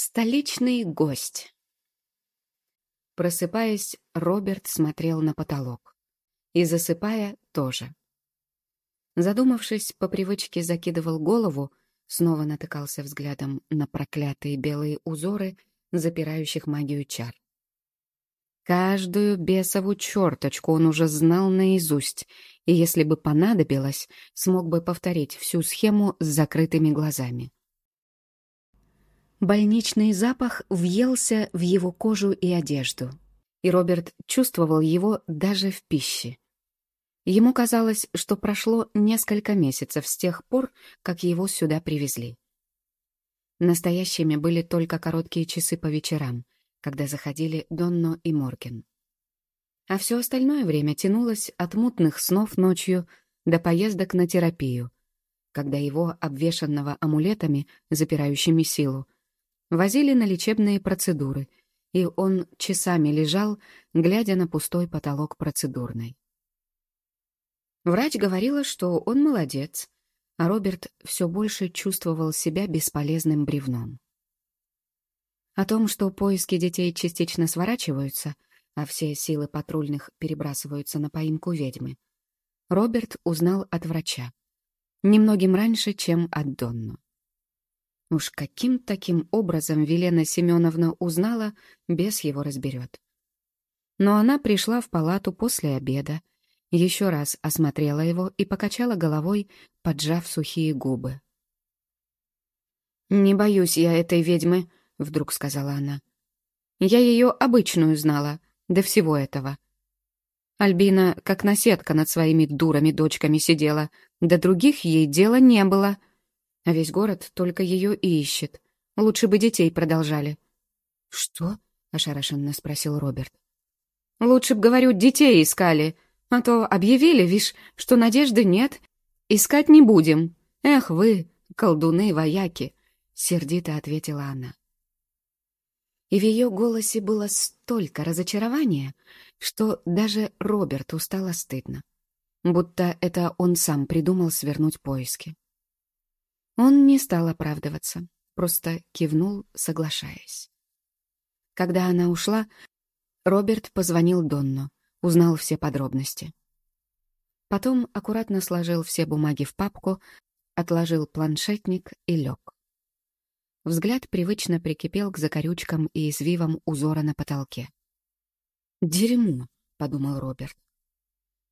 Столичный гость. Просыпаясь, Роберт смотрел на потолок. И засыпая тоже. Задумавшись, по привычке закидывал голову, снова натыкался взглядом на проклятые белые узоры, запирающих магию чар. Каждую бесову черточку он уже знал наизусть, и если бы понадобилось, смог бы повторить всю схему с закрытыми глазами. Больничный запах въелся в его кожу и одежду, и Роберт чувствовал его даже в пище. Ему казалось, что прошло несколько месяцев с тех пор, как его сюда привезли. Настоящими были только короткие часы по вечерам, когда заходили Донно и Морген. А все остальное время тянулось от мутных снов ночью до поездок на терапию, когда его, обвешанного амулетами, запирающими силу, возили на лечебные процедуры, и он часами лежал, глядя на пустой потолок процедурной. Врач говорила, что он молодец, а Роберт все больше чувствовал себя бесполезным бревном. О том, что поиски детей частично сворачиваются, а все силы патрульных перебрасываются на поимку ведьмы, Роберт узнал от врача. Немногим раньше, чем от Донну. Уж каким таким образом Велена Семеновна узнала, без его разберет. Но она пришла в палату после обеда, еще раз осмотрела его и покачала головой, поджав сухие губы. «Не боюсь я этой ведьмы», — вдруг сказала она. «Я ее обычную знала, до всего этого». Альбина как наседка над своими дурами-дочками сидела, до других ей дела не было — а весь город только ее и ищет. Лучше бы детей продолжали. «Что?» — ошарашенно спросил Роберт. «Лучше б, говорю, детей искали, а то объявили, вишь, что надежды нет. Искать не будем. Эх вы, колдуны-вояки!» — сердито ответила она. И в ее голосе было столько разочарования, что даже Роберту стало стыдно. Будто это он сам придумал свернуть поиски. Он не стал оправдываться, просто кивнул, соглашаясь. Когда она ушла, Роберт позвонил Донну, узнал все подробности. Потом аккуратно сложил все бумаги в папку, отложил планшетник и лег. Взгляд привычно прикипел к закорючкам и извивам узора на потолке. «Дерьмо», — подумал Роберт.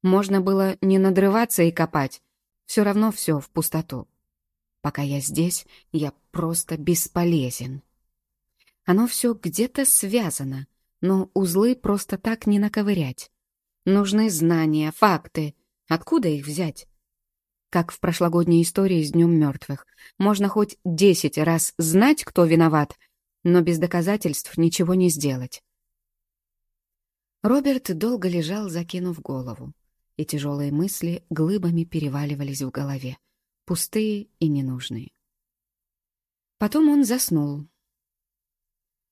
«Можно было не надрываться и копать. Все равно все в пустоту. Пока я здесь, я просто бесполезен. Оно все где-то связано, но узлы просто так не наковырять. Нужны знания, факты. Откуда их взять? Как в прошлогодней истории с Днем мертвых. Можно хоть десять раз знать, кто виноват, но без доказательств ничего не сделать. Роберт долго лежал, закинув голову, и тяжелые мысли глыбами переваливались в голове пустые и ненужные. Потом он заснул.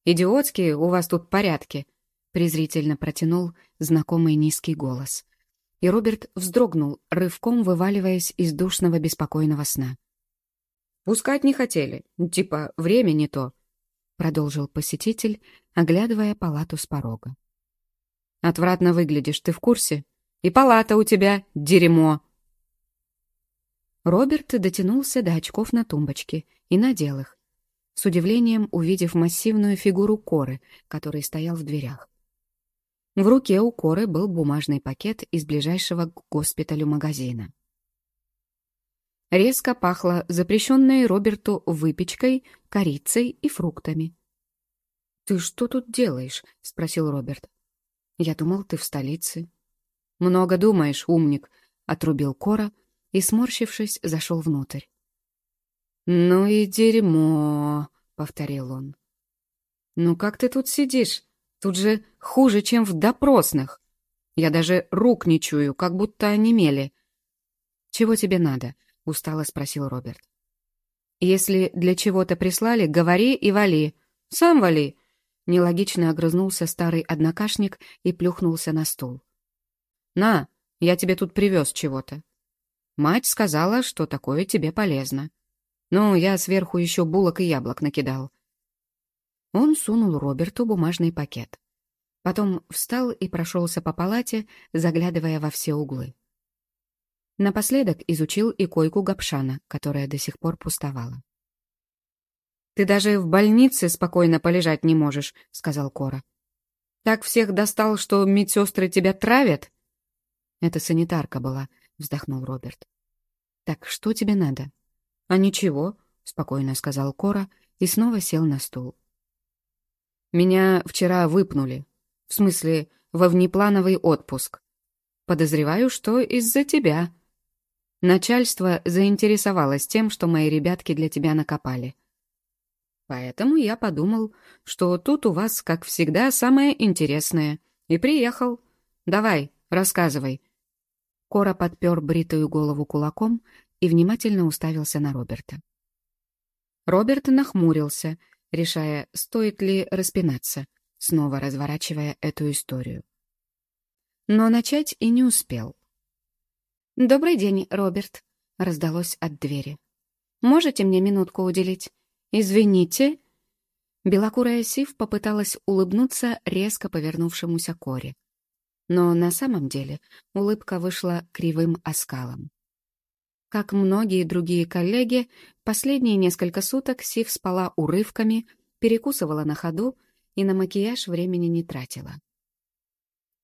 «Идиотские у вас тут порядки», — презрительно протянул знакомый низкий голос. И Роберт вздрогнул, рывком вываливаясь из душного беспокойного сна. «Пускать не хотели, типа время не то», — продолжил посетитель, оглядывая палату с порога. «Отвратно выглядишь, ты в курсе? И палата у тебя — дерьмо!» Роберт дотянулся до очков на тумбочке и надел их, с удивлением увидев массивную фигуру Коры, который стоял в дверях. В руке у Коры был бумажный пакет из ближайшего к госпиталю магазина. Резко пахло запрещенной Роберту выпечкой, корицей и фруктами. «Ты что тут делаешь?» — спросил Роберт. «Я думал, ты в столице». «Много думаешь, умник», — отрубил Кора, — и, сморщившись, зашел внутрь. «Ну и дерьмо», — повторил он. «Ну как ты тут сидишь? Тут же хуже, чем в допросных. Я даже рук не чую, как будто онемели». «Чего тебе надо?» — устало спросил Роберт. «Если для чего-то прислали, говори и вали. Сам вали!» Нелогично огрызнулся старый однокашник и плюхнулся на стул. «На, я тебе тут привез чего-то». Мать сказала, что такое тебе полезно. Ну, я сверху еще булок и яблок накидал. Он сунул Роберту бумажный пакет. Потом встал и прошелся по палате, заглядывая во все углы. Напоследок изучил и койку Гапшана, которая до сих пор пустовала. «Ты даже в больнице спокойно полежать не можешь», — сказал Кора. «Так всех достал, что медсестры тебя травят?» «Это санитарка была», — вздохнул Роберт. «Так что тебе надо?» «А ничего», — спокойно сказал Кора и снова сел на стул. «Меня вчера выпнули. В смысле, во внеплановый отпуск. Подозреваю, что из-за тебя», Начальство заинтересовалось тем, что мои ребятки для тебя накопали. Поэтому я подумал, что тут у вас, как всегда, самое интересное. И приехал. Давай, рассказывай. Кора подпер бритую голову кулаком и внимательно уставился на Роберта. Роберт нахмурился, решая, стоит ли распинаться, снова разворачивая эту историю. Но начать и не успел. «Добрый день, Роберт», — раздалось от двери. «Можете мне минутку уделить? Извините». Белокурая Сив попыталась улыбнуться резко повернувшемуся Коре. Но на самом деле улыбка вышла кривым оскалом. Как многие другие коллеги, последние несколько суток Сив спала урывками, перекусывала на ходу и на макияж времени не тратила.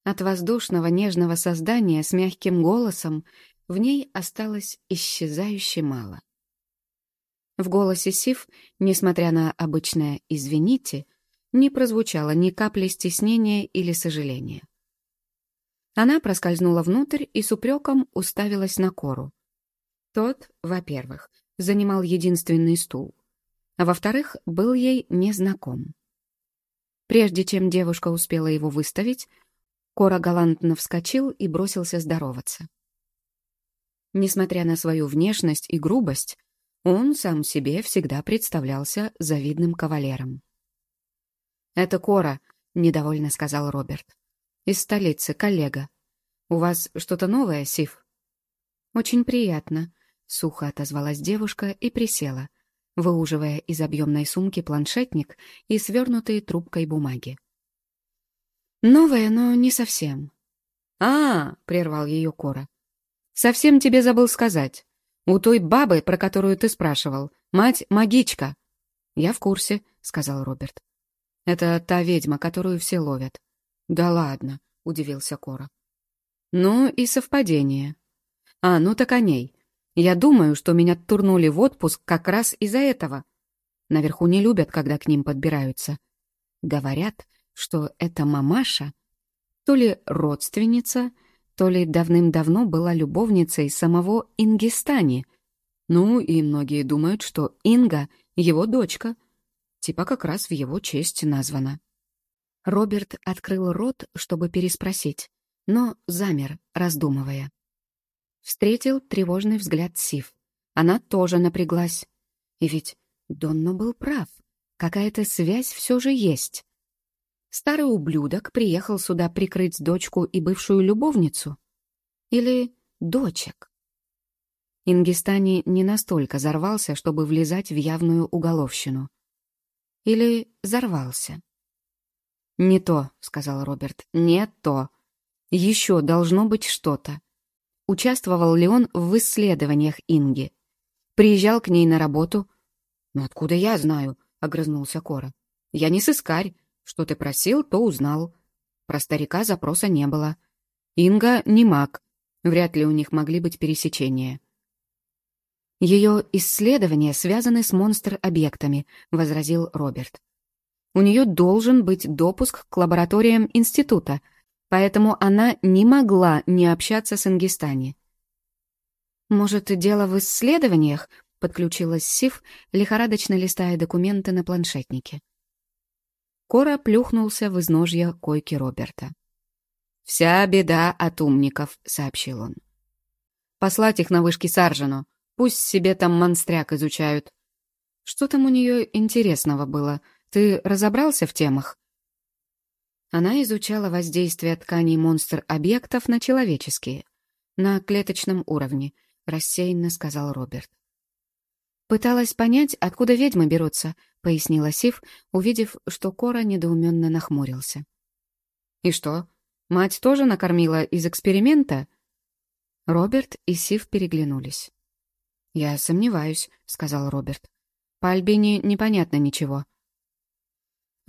От воздушного нежного создания с мягким голосом в ней осталось исчезающе мало. В голосе Сив, несмотря на обычное «извините», не прозвучало ни капли стеснения или сожаления. Она проскользнула внутрь и с упреком уставилась на Кору. Тот, во-первых, занимал единственный стул, а во-вторых, был ей незнаком. Прежде чем девушка успела его выставить, Кора галантно вскочил и бросился здороваться. Несмотря на свою внешность и грубость, он сам себе всегда представлялся завидным кавалером. «Это Кора», — недовольно сказал Роберт. «Из столицы, коллега. У вас что-то новое, Сив?» «Очень приятно», — сухо отозвалась девушка и присела, выуживая из объемной сумки планшетник и свернутые трубкой бумаги. «Новая, но не совсем». «А, — прервал ее Кора, — совсем тебе забыл сказать. У той бабы, про которую ты спрашивал, мать магичка». «Я в курсе», — сказал Роберт. «Это та ведьма, которую все ловят». «Да ладно», — удивился Кора. «Ну и совпадение. А, ну так о ней. Я думаю, что меня турнули в отпуск как раз из-за этого. Наверху не любят, когда к ним подбираются. Говорят, что эта мамаша то ли родственница, то ли давным-давно была любовницей самого Ингистани. Ну, и многие думают, что Инга — его дочка. Типа как раз в его честь названа. Роберт открыл рот, чтобы переспросить, но замер, раздумывая. Встретил тревожный взгляд Сив. Она тоже напряглась. И ведь Донно был прав. Какая-то связь все же есть. Старый ублюдок приехал сюда прикрыть дочку и бывшую любовницу? Или дочек? Ингистани не настолько взорвался, чтобы влезать в явную уголовщину. Или взорвался? «Не то», — сказал Роберт, — «не то. Еще должно быть что-то. Участвовал ли он в исследованиях Инги? Приезжал к ней на работу?» «Ну откуда я знаю?» — огрызнулся Кора. «Я не сыскарь, что ты просил, то узнал. Про старика запроса не было. Инга не маг. Вряд ли у них могли быть пересечения. «Ее исследования связаны с монстр-объектами», — возразил Роберт. «У нее должен быть допуск к лабораториям института, поэтому она не могла не общаться с Ингистани». «Может, дело в исследованиях?» — подключилась Сив, лихорадочно листая документы на планшетнике. Кора плюхнулся в изножье койки Роберта. «Вся беда от умников», — сообщил он. «Послать их на вышки Саржину. Пусть себе там монстряк изучают». «Что там у нее интересного было? Ты разобрался в темах?» Она изучала воздействие тканей монстр-объектов на человеческие, на клеточном уровне, рассеянно сказал Роберт. «Пыталась понять, откуда ведьмы берутся», — пояснила Сив, увидев, что Кора недоуменно нахмурился. «И что, мать тоже накормила из эксперимента?» Роберт и Сив переглянулись. «Я сомневаюсь», — сказал Роберт. «По Альбине непонятно ничего».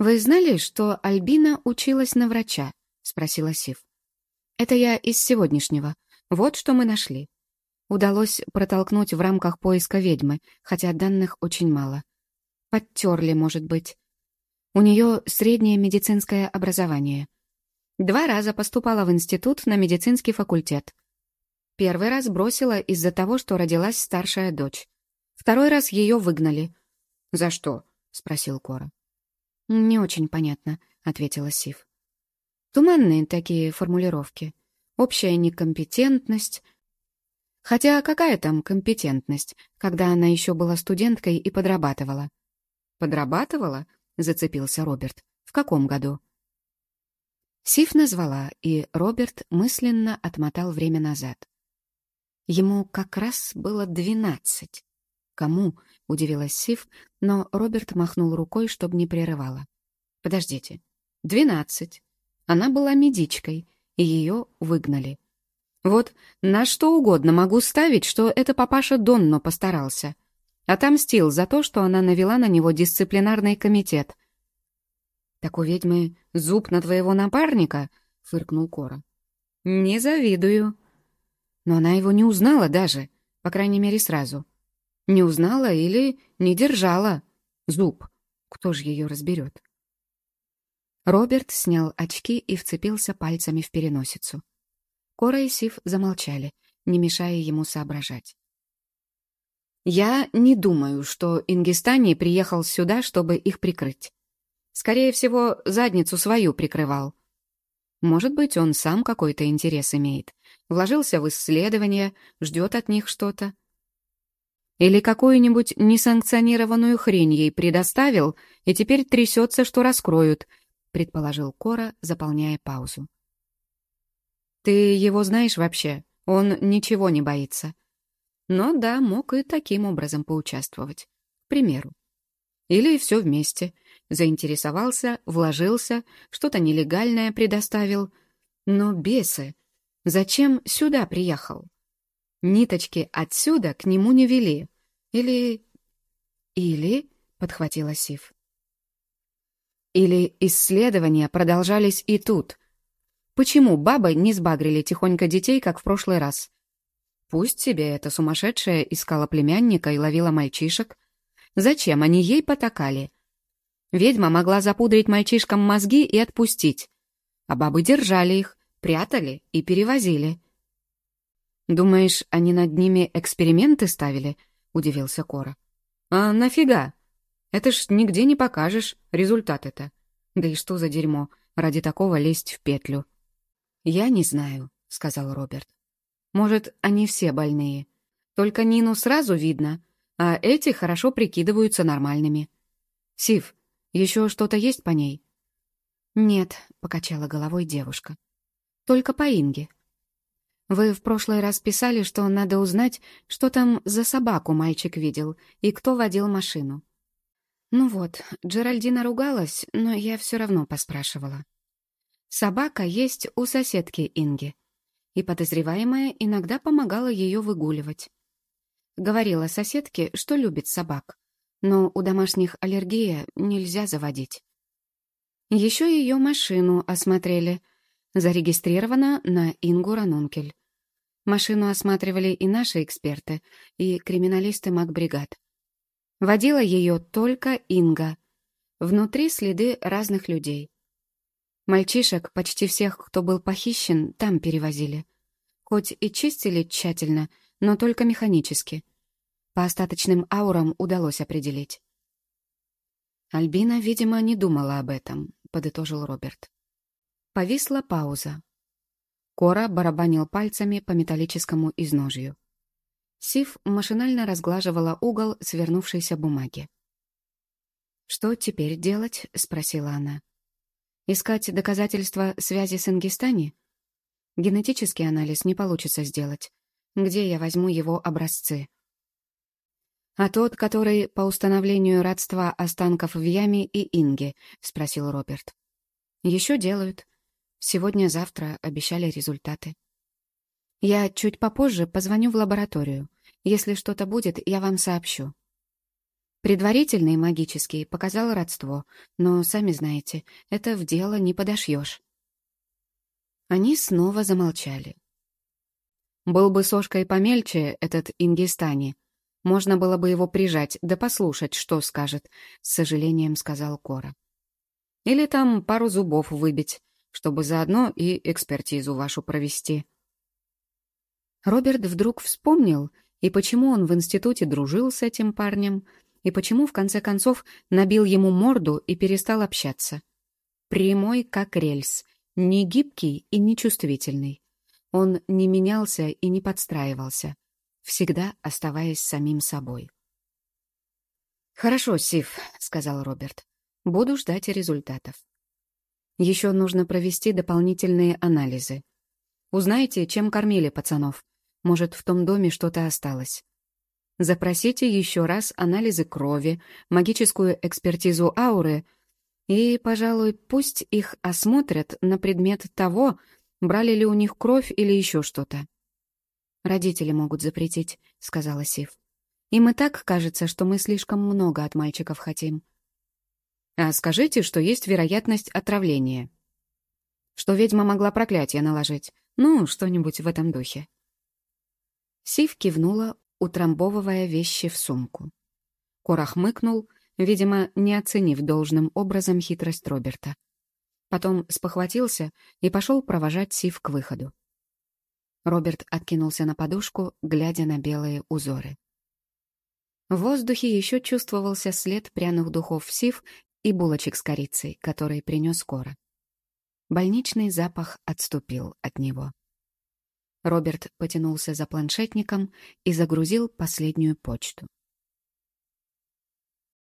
«Вы знали, что Альбина училась на врача?» — спросила Сив. «Это я из сегодняшнего. Вот что мы нашли. Удалось протолкнуть в рамках поиска ведьмы, хотя данных очень мало. Подтерли, может быть. У нее среднее медицинское образование. Два раза поступала в институт на медицинский факультет. Первый раз бросила из-за того, что родилась старшая дочь. Второй раз ее выгнали. «За что?» — спросил Кора. «Не очень понятно», — ответила Сив. «Туманные такие формулировки. Общая некомпетентность, Хотя какая там компетентность, когда она еще была студенткой и подрабатывала? «Подрабатывала?» — зацепился Роберт. «В каком году?» Сиф назвала, и Роберт мысленно отмотал время назад. Ему как раз было двенадцать. «Кому?» — удивилась Сиф, но Роберт махнул рукой, чтобы не прерывала. «Подождите. Двенадцать. Она была медичкой, и ее выгнали. Вот на что угодно могу ставить, что это папаша Донно постарался. Отомстил за то, что она навела на него дисциплинарный комитет. «Так у ведьмы зуб на твоего напарника?» — фыркнул Кора. «Не завидую». Но она его не узнала даже, по крайней мере, сразу. Не узнала или не держала. Зуб. Кто же ее разберет? Роберт снял очки и вцепился пальцами в переносицу. Кора и Сив замолчали, не мешая ему соображать. «Я не думаю, что Ингистани приехал сюда, чтобы их прикрыть. Скорее всего, задницу свою прикрывал. Может быть, он сам какой-то интерес имеет, вложился в исследования, ждет от них что-то. Или какую-нибудь несанкционированную хрень ей предоставил, и теперь трясется, что раскроют», предположил Кора, заполняя паузу. Ты его знаешь вообще? Он ничего не боится. Но да, мог и таким образом поучаствовать. К примеру. Или все вместе. Заинтересовался, вложился, что-то нелегальное предоставил. Но бесы! Зачем сюда приехал? Ниточки отсюда к нему не вели. Или... Или... — подхватила Сив. Или исследования продолжались и тут, Почему бабы не сбагрили тихонько детей, как в прошлый раз? Пусть себе эта сумасшедшая искала племянника и ловила мальчишек. Зачем они ей потакали? Ведьма могла запудрить мальчишкам мозги и отпустить. А бабы держали их, прятали и перевозили. «Думаешь, они над ними эксперименты ставили?» — удивился Кора. «А нафига? Это ж нигде не покажешь, результат это. Да и что за дерьмо, ради такого лезть в петлю?» «Я не знаю», — сказал Роберт. «Может, они все больные. Только Нину сразу видно, а эти хорошо прикидываются нормальными. Сив, еще что-то есть по ней?» «Нет», — покачала головой девушка. «Только по Инге. Вы в прошлый раз писали, что надо узнать, что там за собаку мальчик видел и кто водил машину. Ну вот, Джеральдина ругалась, но я все равно поспрашивала. Собака есть у соседки Инги, и подозреваемая иногда помогала ее выгуливать. Говорила соседке, что любит собак, но у домашних аллергия нельзя заводить. Еще ее машину осмотрели, зарегистрирована на Ингу Ранункель. Машину осматривали и наши эксперты, и криминалисты Макбригад. Водила ее только Инга. Внутри следы разных людей. Мальчишек, почти всех, кто был похищен, там перевозили. Хоть и чистили тщательно, но только механически. По остаточным аурам удалось определить. Альбина, видимо, не думала об этом, подытожил Роберт. Повисла пауза. Кора барабанил пальцами по металлическому изножью. Сив машинально разглаживала угол свернувшейся бумаги. «Что теперь делать?» — спросила она. Искать доказательства связи с Ингистани? Генетический анализ не получится сделать. Где я возьму его образцы? «А тот, который по установлению родства останков в яме и Инге?» — спросил Роберт. «Еще делают. Сегодня-завтра обещали результаты. Я чуть попозже позвоню в лабораторию. Если что-то будет, я вам сообщу». Предварительный магический показал родство, но, сами знаете, это в дело не подошьешь. Они снова замолчали. Был бы сошкой помельче этот Ингистани, можно было бы его прижать, да послушать, что скажет, с сожалением сказал Кора. Или там пару зубов выбить, чтобы заодно и экспертизу вашу провести. Роберт вдруг вспомнил, и почему он в институте дружил с этим парнем, и почему, в конце концов, набил ему морду и перестал общаться. Прямой, как рельс, не гибкий и не чувствительный. Он не менялся и не подстраивался всегда оставаясь самим собой. «Хорошо, Сив», — сказал Роберт. «Буду ждать результатов. Еще нужно провести дополнительные анализы. Узнайте, чем кормили пацанов. Может, в том доме что-то осталось. Запросите еще раз анализы крови, магическую экспертизу ауры и, пожалуй, пусть их осмотрят на предмет того, брали ли у них кровь или еще что-то. «Родители могут запретить», — сказала Сив. «Им и так кажется, что мы слишком много от мальчиков хотим». «А скажите, что есть вероятность отравления. Что ведьма могла проклятие наложить. Ну, что-нибудь в этом духе». Сив кивнула, утрамбовывая вещи в сумку. Кора хмыкнул, видимо, не оценив должным образом хитрость Роберта. Потом спохватился и пошел провожать Сив к выходу. Роберт откинулся на подушку, глядя на белые узоры. В воздухе еще чувствовался след пряных духов сив и булочек с корицей, которые принес скоро. Больничный запах отступил от него. Роберт потянулся за планшетником и загрузил последнюю почту.